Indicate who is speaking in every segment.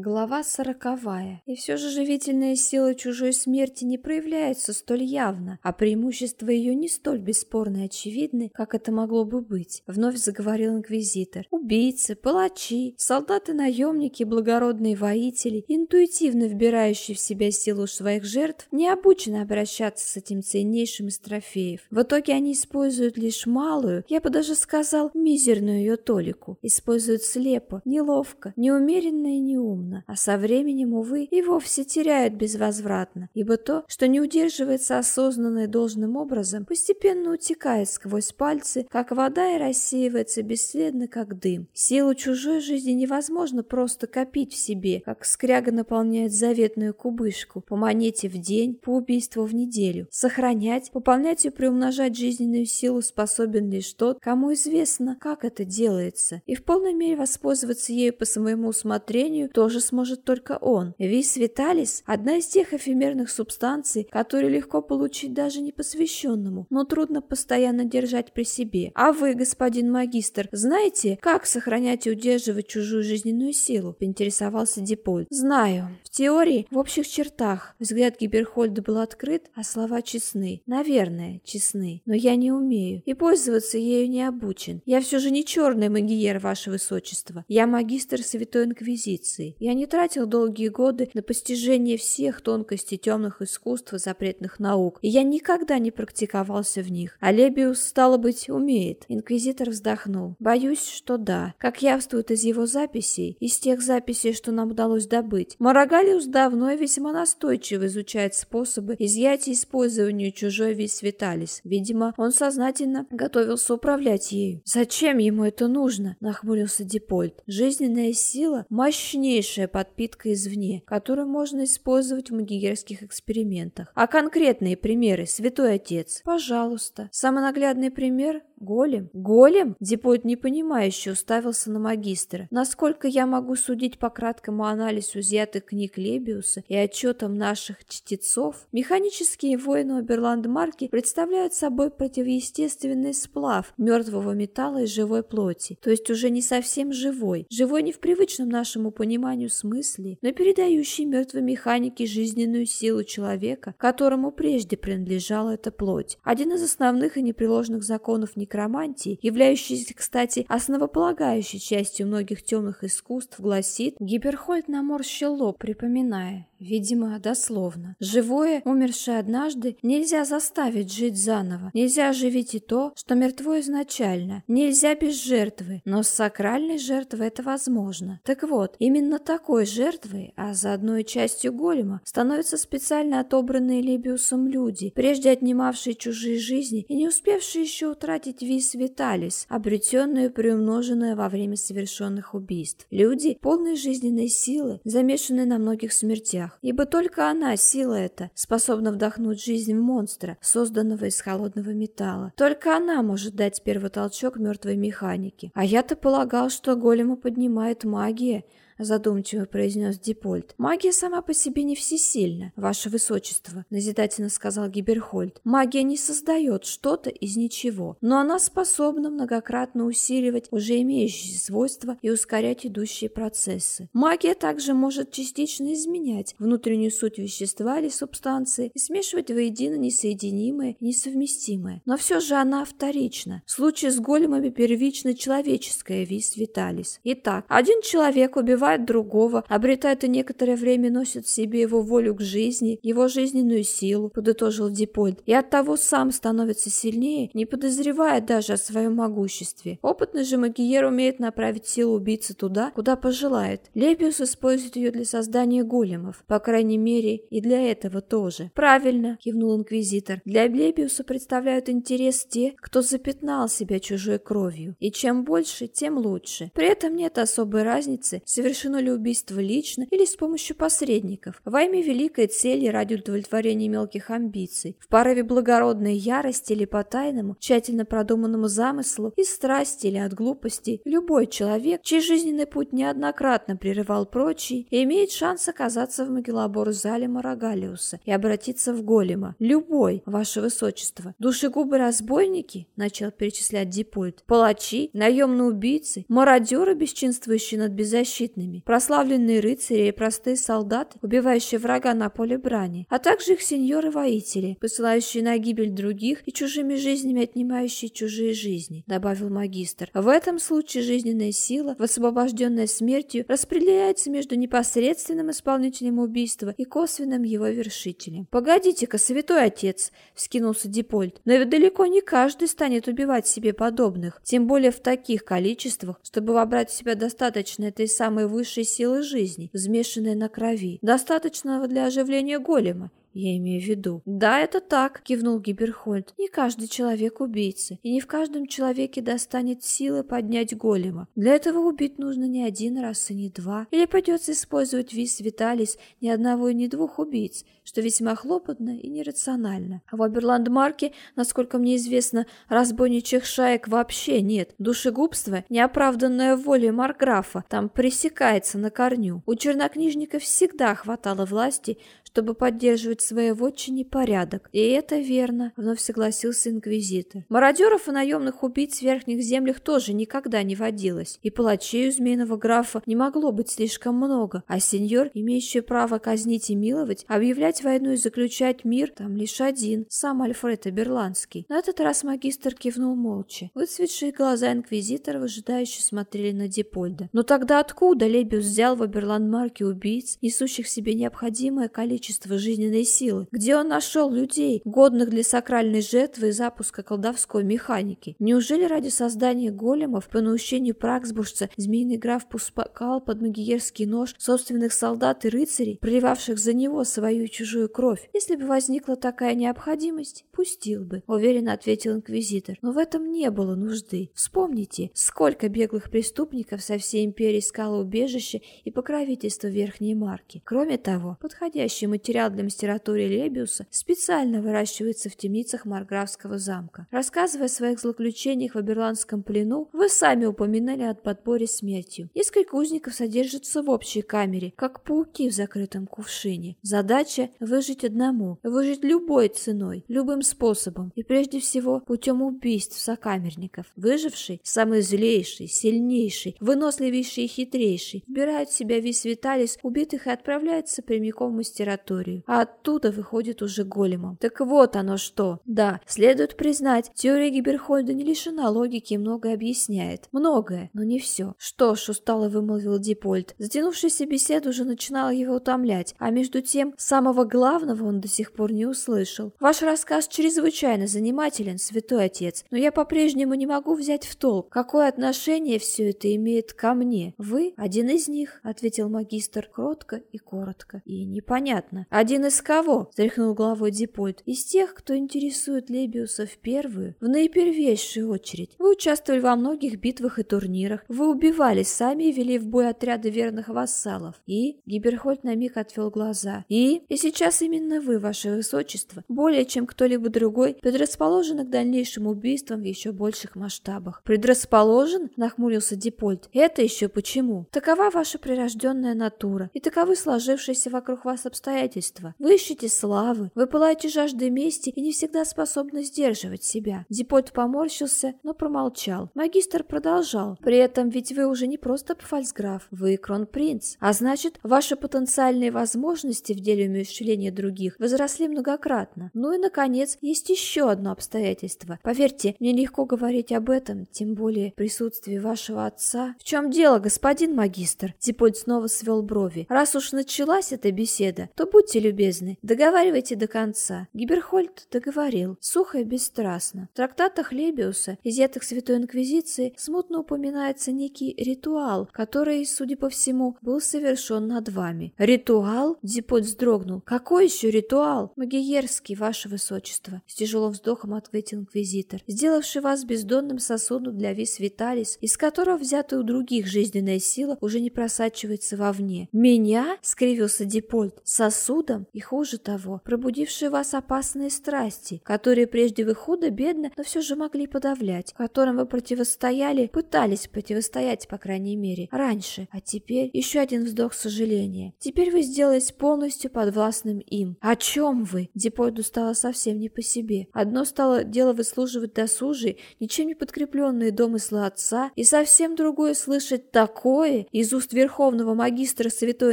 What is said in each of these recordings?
Speaker 1: Глава сороковая. И все же живительная сила чужой смерти не проявляется столь явно, а преимущества ее не столь бесспорны и очевидны, как это могло бы быть. Вновь заговорил инквизитор. Убийцы, палачи, солдаты-наемники, благородные воители, интуитивно вбирающие в себя силу своих жертв, не обучены обращаться с этим ценнейшим из трофеев. В итоге они используют лишь малую, я бы даже сказал, мизерную ее толику. Используют слепо, неловко, неумеренно и неумно разумно, а со временем, увы, и вовсе теряют безвозвратно, ибо то, что не удерживается осознанно и должным образом, постепенно утекает сквозь пальцы, как вода и рассеивается бесследно, как дым. Силу чужой жизни невозможно просто копить в себе, как скряга наполняет заветную кубышку, по монете в день, по убийству в неделю. Сохранять, пополнять и приумножать жизненную силу способен лишь тот, кому известно, как это делается, и в полной мере воспользоваться ею по своему усмотрению тоже тоже сможет только он. Вис Виталис – одна из тех эфемерных субстанций, которые легко получить даже непосвященному, но трудно постоянно держать при себе. А вы, господин магистр, знаете, как сохранять и удерживать чужую жизненную силу? Поинтересовался Дипольд. Знаю. В теории, в общих чертах. Взгляд Гиберхольда был открыт, а слова честны. Наверное, честны. Но я не умею. И пользоваться ею не обучен. Я все же не черный магиер, ваше высочество. Я магистр Святой Инквизиции. Я не тратил долгие годы на постижение всех тонкостей темных искусств и запретных наук, и я никогда не практиковался в них. А Лебиус, стало быть, умеет. Инквизитор вздохнул. Боюсь, что да. Как явствует из его записей, из тех записей, что нам удалось добыть, Марагалиус давно и весьма настойчиво изучает способы изъятия и использования чужой весь Виталис. Видимо, он сознательно готовился управлять ею. «Зачем ему это нужно?» – нахмурился Дипольд. «Жизненная сила – мощнейшая хорошая подпитка извне, которую можно использовать в магиерских экспериментах. А конкретные примеры, святой отец? Пожалуйста. Самый наглядный пример Голем? Голем? Дипойт непонимающе уставился на магистра. Насколько я могу судить по краткому анализу изъятых книг Лебиуса и отчетам наших чтецов, механические воины Оберландмарки представляют собой противоестественный сплав мертвого металла и живой плоти, то есть уже не совсем живой. Живой не в привычном нашему пониманию смысле, но передающий мертвой механике жизненную силу человека, которому прежде принадлежала эта плоть. Один из основных и непреложных законов некромантии, являющийся, кстати, основополагающей частью многих темных искусств, гласит, Гиперхольд наморщил лоб, припоминая. Видимо, дословно. Живое, умершее однажды, нельзя заставить жить заново. Нельзя оживить и то, что мертво изначально. Нельзя без жертвы. Но с сакральной жертвой это возможно. Так вот, именно такой жертвой, а заодно и частью голема, становятся специально отобранные Лебиусом люди, прежде отнимавшие чужие жизни и не успевшие еще утратить вис виталис, обретенную и приумноженную во время совершенных убийств. Люди, полные жизненной силы, замешанные на многих смертях, вещах, ибо только она, сила эта, способна вдохнуть жизнь в монстра, созданного из холодного металла. Только она может дать первый толчок мертвой механике. А я-то полагал, что голема поднимает магия, задумчиво произнес Дипольд. Магия сама по себе не всесильна, ваше высочество, назидательно сказал Гиберхольд. Магия не создает что-то из ничего, но она способна многократно усиливать уже имеющиеся свойства и ускорять идущие процессы. Магия также может частично изменять внутреннюю суть вещества или субстанции и смешивать воедино несоединимое и несовместимое. Но все же она вторична. В случае с големами первично человеческая вис виталис. Итак, один человек убивает убивает другого, обретает и некоторое время носит в себе его волю к жизни, его жизненную силу, подытожил Дипольд, и оттого сам становится сильнее, не подозревая даже о своем могуществе. Опытный же магиер умеет направить силу убийцы туда, куда пожелает. Лебиус использует ее для создания големов, по крайней мере, и для этого тоже. Правильно, кивнул инквизитор. Для Лебиуса представляют интерес те, кто запятнал себя чужой кровью. И чем больше, тем лучше. При этом нет особой разницы, совершенно совершено ли убийство лично или с помощью посредников, во имя великой цели ради удовлетворения мелких амбиций, в порыве благородной ярости или по тайному, тщательно продуманному замыслу, из страсти или от глупости, любой человек, чей жизненный путь неоднократно прерывал прочий, имеет шанс оказаться в Магеллабор-зале Марагалиуса и обратиться в голема. Любой, ваше высочество. Душегубы-разбойники, начал перечислять Дипольд, палачи, наемные убийцы, мародеры, бесчинствующие над беззащитными, жизнями, прославленные рыцари и простые солдаты, убивающие врага на поле брани, а также их сеньоры-воители, посылающие на гибель других и чужими жизнями отнимающие чужие жизни, добавил магистр. В этом случае жизненная сила, высвобожденная смертью, распределяется между непосредственным исполнителем убийства и косвенным его вершителем. «Погодите-ка, святой отец!» — вскинулся Дипольт. «Но ведь далеко не каждый станет убивать себе подобных, тем более в таких количествах, чтобы вобрать в себя достаточно этой самой высшей силы жизни, взмешанной на крови, достаточного для оживления голема я имею в виду. Да, это так, кивнул Гиберхольд. Не каждый человек убийца, и не в каждом человеке достанет силы поднять голема. Для этого убить нужно не один раз и не два. Или придется использовать вис Виталис ни одного и ни двух убийц, что весьма хлопотно и нерационально. А в Оберландмарке, насколько мне известно, разбойничьих шаек вообще нет. Душегубство, неоправданная воля Марграфа, там пресекается на корню. У чернокнижников всегда хватало власти, чтобы поддерживать своей вотчине порядок. И это верно, вновь согласился инквизитор. Мародеров и наемных убийц в верхних землях тоже никогда не водилось. И палачей у змеиного графа не могло быть слишком много, а сеньор, имеющий право казнить и миловать, объявлять войну и заключать мир, там лишь один, сам Альфред Аберландский. На этот раз магистр кивнул молча. Выцветшие глаза инквизитора выжидающе смотрели на Дипольда. Но тогда откуда Лебиус взял в Аберландмарке убийц, несущих себе необходимое количество жизненной силы? Где он нашел людей, годных для сакральной жертвы и запуска колдовской механики? Неужели ради создания големов по наущению Праксбуржца змеиный граф пускал под магиерский нож собственных солдат и рыцарей, проливавших за него свою чужую кровь? Если бы возникла такая необходимость, пустил бы, уверенно ответил инквизитор. Но в этом не было нужды. Вспомните, сколько беглых преступников со всей империи искало убежище и покровительство верхней марки. Кроме того, подходящий материал для мастературы Лебиуса специально выращивается в темницах Марграфского замка. Рассказывая о своих злоключениях в Аберландском плену, вы сами упоминали о подборе смертью. Несколько узников содержатся в общей камере, как пауки в закрытом кувшине. Задача – выжить одному, выжить любой ценой, любым способом, и прежде всего путем убийств сокамерников. Выживший, самый злейший, сильнейший, выносливейший и хитрейший, вбирает в себя весь Виталис убитых и отправляется прямиком в мастературу лабораторию, а оттуда выходит уже големом. Так вот оно что. Да, следует признать, теория Гиберхольда не лишена логики и многое объясняет. Многое, но не все. Что ж, устало вымолвил Дипольд. Затянувшаяся беседа уже начинала его утомлять, а между тем, самого главного он до сих пор не услышал. Ваш рассказ чрезвычайно занимателен, святой отец, но я по-прежнему не могу взять в толк, какое отношение все это имеет ко мне. Вы один из них, ответил магистр кротко и коротко. И непонятно понятно. Один из кого? Тряхнул головой Дипольт. Из тех, кто интересует Лебиуса в первую, в наипервейшую очередь. Вы участвовали во многих битвах и турнирах. Вы убивали сами и вели в бой отряды верных вассалов. И? Гиберхольд на миг отвел глаза. И? И сейчас именно вы, ваше высочество, более чем кто-либо другой, предрасположены к дальнейшим убийствам в еще больших масштабах. Предрасположен? Нахмурился Дипольт. Это еще почему? Такова ваша прирожденная натура. И таковы сложившиеся вокруг вас обстоятельства. Вы ищете славы, вы пылаете жаждой мести и не всегда способны сдерживать себя. Дипот поморщился, но промолчал. Магистр продолжал. При этом ведь вы уже не просто фальцграф, вы кронпринц. А значит, ваши потенциальные возможности в деле умерщвления других возросли многократно. Ну и, наконец, есть еще одно обстоятельство. Поверьте, мне легко говорить об этом, тем более в присутствии вашего отца. В чем дело, господин магистр? Дипот снова свел брови. Раз уж началась эта беседа, то будьте любезны, договаривайте до конца. Гиберхольд договорил, сухо и бесстрастно. В трактатах Лебиуса, изъятых Святой Инквизиции, смутно упоминается некий ритуал, который, судя по всему, был совершен над вами. Ритуал? Дипот вздрогнул. Какой еще ритуал? Магиерский, ваше высочество. С тяжелым вздохом ответил инквизитор, сделавший вас бездонным сосудом для вис виталис, из которого взятая у других жизненная сила уже не просачивается вовне. Меня? скривился Дипольт. Сосудом и хуже хуже того, пробудившие вас опасные страсти, которые прежде вы худо-бедно, но все же могли подавлять, которым вы противостояли, пытались противостоять, по крайней мере, раньше, а теперь еще один вздох сожаления. Теперь вы сделались полностью подвластным им. О чем вы? Дипольду стало совсем не по себе. Одно стало дело выслуживать досужие, ничем не подкрепленные домыслы отца, и совсем другое слышать такое из уст верховного магистра Святой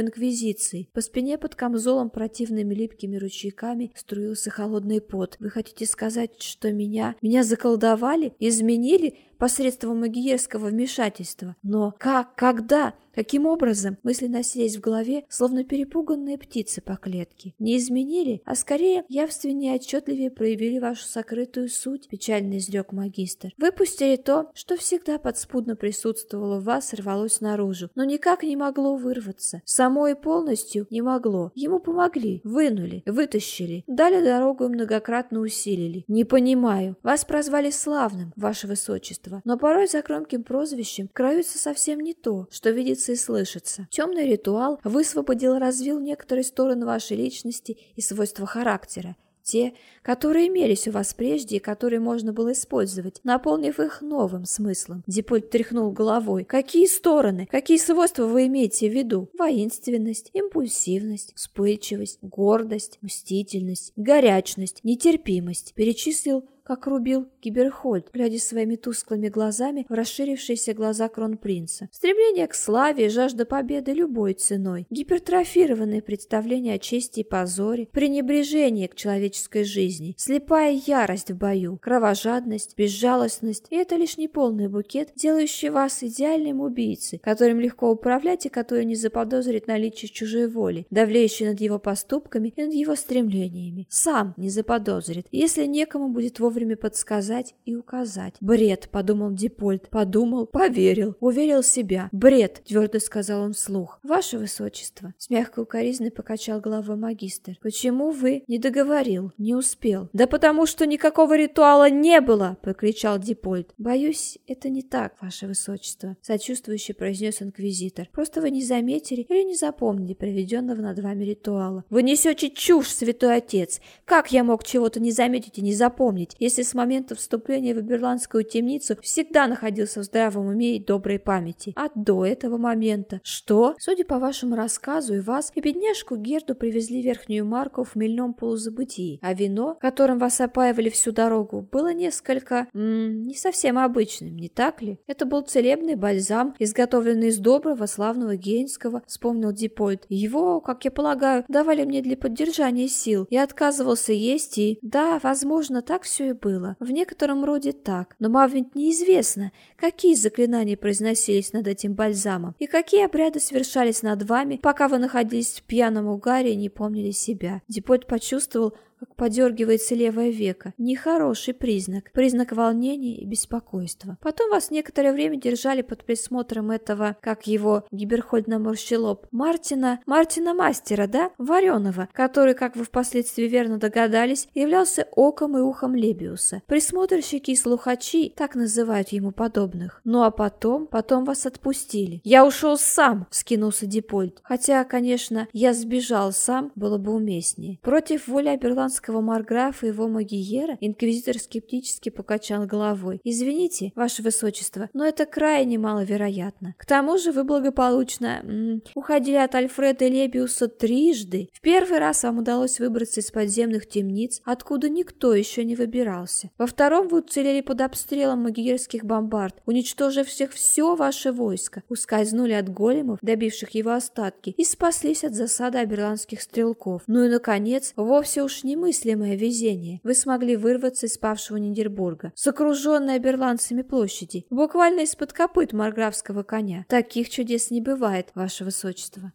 Speaker 1: Инквизиции. По спине под камзолом противными липкими ручейками струился холодный пот. Вы хотите сказать, что меня... Меня заколдовали? Изменили? Посредством магиерского вмешательства. Но как, когда, каким образом мысли носились в голове, словно перепуганные птицы по клетке. Не изменили, а скорее явственнее и отчетливее проявили вашу сокрытую суть, печально изрек магистр. Выпустили то, что всегда подспудно присутствовало в вас и рвалось наружу, но никак не могло вырваться. Само и полностью не могло. Ему помогли, вынули, вытащили, дали дорогу и многократно усилили. Не понимаю. Вас прозвали славным, ваше высочество общества, но порой за громким прозвищем кроется совсем не то, что видится и слышится. Темный ритуал высвободил и развил некоторые стороны вашей личности и свойства характера, те, которые имелись у вас прежде и которые можно было использовать, наполнив их новым смыслом. Дипольт тряхнул головой. Какие стороны, какие свойства вы имеете в виду? Воинственность, импульсивность, вспыльчивость, гордость, мстительность, горячность, нетерпимость. Перечислил как рубил Гиберхольд, глядя своими тусклыми глазами в расширившиеся глаза кронпринца. Стремление к славе и жажда победы любой ценой, гипертрофированное представление о чести и позоре, пренебрежение к человеческой жизни, слепая ярость в бою, кровожадность, безжалостность, и это лишь неполный букет, делающий вас идеальным убийцей, которым легко управлять и который не заподозрит наличие чужой воли, давлеющей над его поступками и над его стремлениями. Сам не заподозрит, если некому будет вовремя вовремя подсказать и указать. «Бред», — подумал Дипольт. Подумал, поверил, уверил себя. «Бред», — твердо сказал он вслух. «Ваше Высочество», — с мягкой укоризной покачал головой магистр. «Почему вы не договорил, не успел?» «Да потому что никакого ритуала не было!» — прокричал Дипольт. «Боюсь, это не так, Ваше Высочество», — сочувствующе произнес инквизитор. «Просто вы не заметили или не запомнили проведенного над вами ритуала». «Вы несете чушь, святой отец! Как я мог чего-то не заметить и не запомнить? Если с момента вступления в Берландскую темницу всегда находился в здравом уме и доброй памяти. А до этого момента что? Судя по вашему рассказу и вас, и бедняжку Герду привезли верхнюю марку в мельном полузабытии, а вино, которым вас опаивали всю дорогу, было несколько... М не совсем обычным, не так ли? Это был целебный бальзам, изготовленный из доброго, славного гейнского, вспомнил Дипольт. Его, как я полагаю, давали мне для поддержания сил. Я отказывался есть и... Да, возможно, так все и было. В некотором роде так. Но ведь неизвестно, какие заклинания произносились над этим бальзамом и какие обряды совершались над вами, пока вы находились в пьяном угаре и не помнили себя. Дипольт почувствовал, как подергивается левое веко. Нехороший признак. Признак волнения и беспокойства. Потом вас некоторое время держали под присмотром этого, как его Гиберхольд наморщил лоб, Мартина, Мартина Мастера, да? Вареного, который, как вы впоследствии верно догадались, являлся оком и ухом Лебиуса. Присмотрщики и слухачи, так называют ему подобных. Ну а потом, потом вас отпустили. Я ушел сам, вскинулся Дипольд. Хотя, конечно, я сбежал сам, было бы уместнее. Против воли Аберлан шотландского марграфа и его магиера, инквизитор скептически покачал головой. «Извините, ваше высочество, но это крайне маловероятно. К тому же вы благополучно м -м, уходили от Альфреда Лебиуса трижды. В первый раз вам удалось выбраться из подземных темниц, откуда никто еще не выбирался. Во втором вы уцелели под обстрелом магиерских бомбард, уничтожив всех все ваше войско, ускользнули от големов, добивших его остатки, и спаслись от засады аберландских стрелков. Ну и, наконец, вовсе уж не Немыслимое везение. Вы смогли вырваться из павшего Нидербурга, с окруженной берландцами площади, буквально из-под копыт марграфского коня. Таких чудес не бывает, ваше высочество.